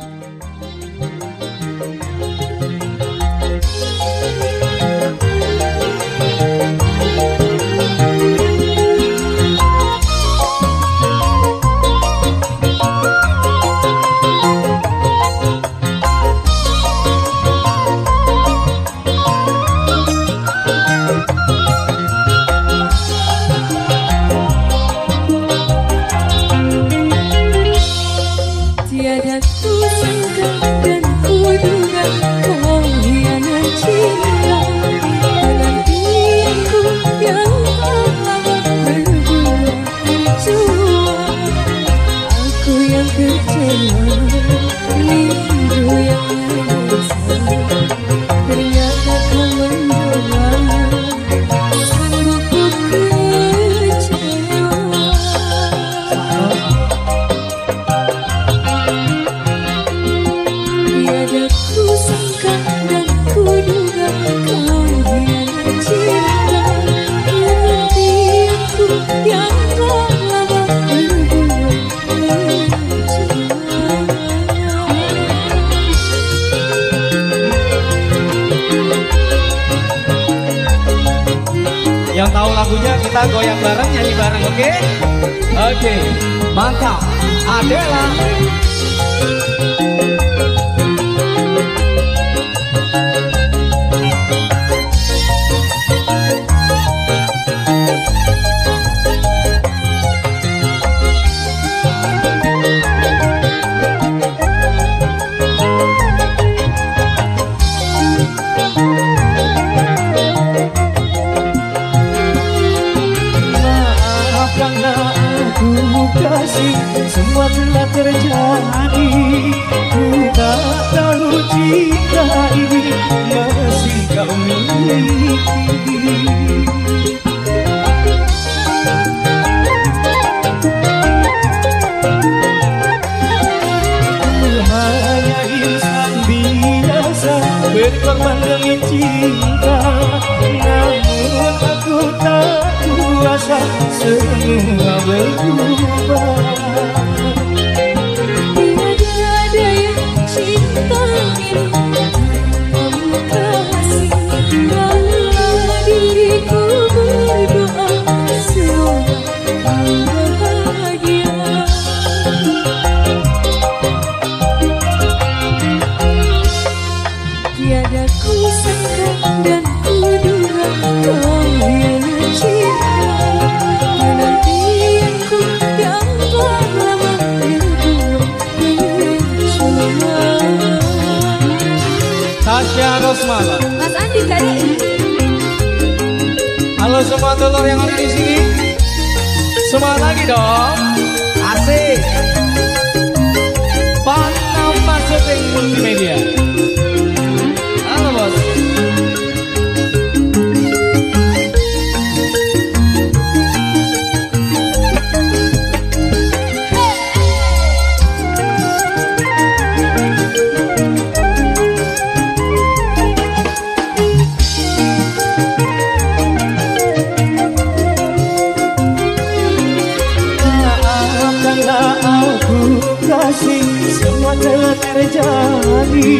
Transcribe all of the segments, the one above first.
Música Yang tahu lagunya kita goyang bareng, nyanyi bareng, oke? Okay? Oke, okay. mantap. Adela. Semua terjadi Ku tak tahu cinta ini Masih kau miliki Hanya insan biasa Berkorban demi cinta Namun aku tak rasa sengaja berubah Tasya Rosmala. Mas Andi tadi. Halo semua telur yang ada di sini. Semua lagi dong. Asik. Panama Syuting Multimedia. Terjadi.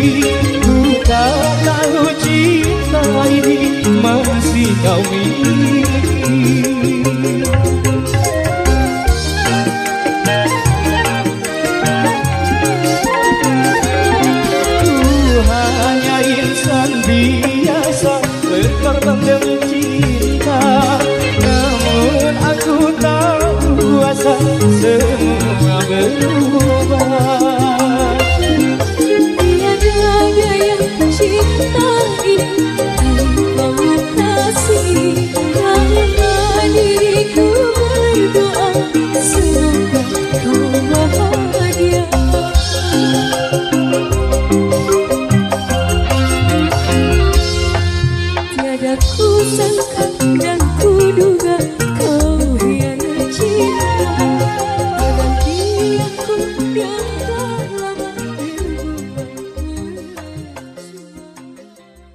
Luka tak cinta ini masih kau miliki. Ku hanya insan biasa berkorban demi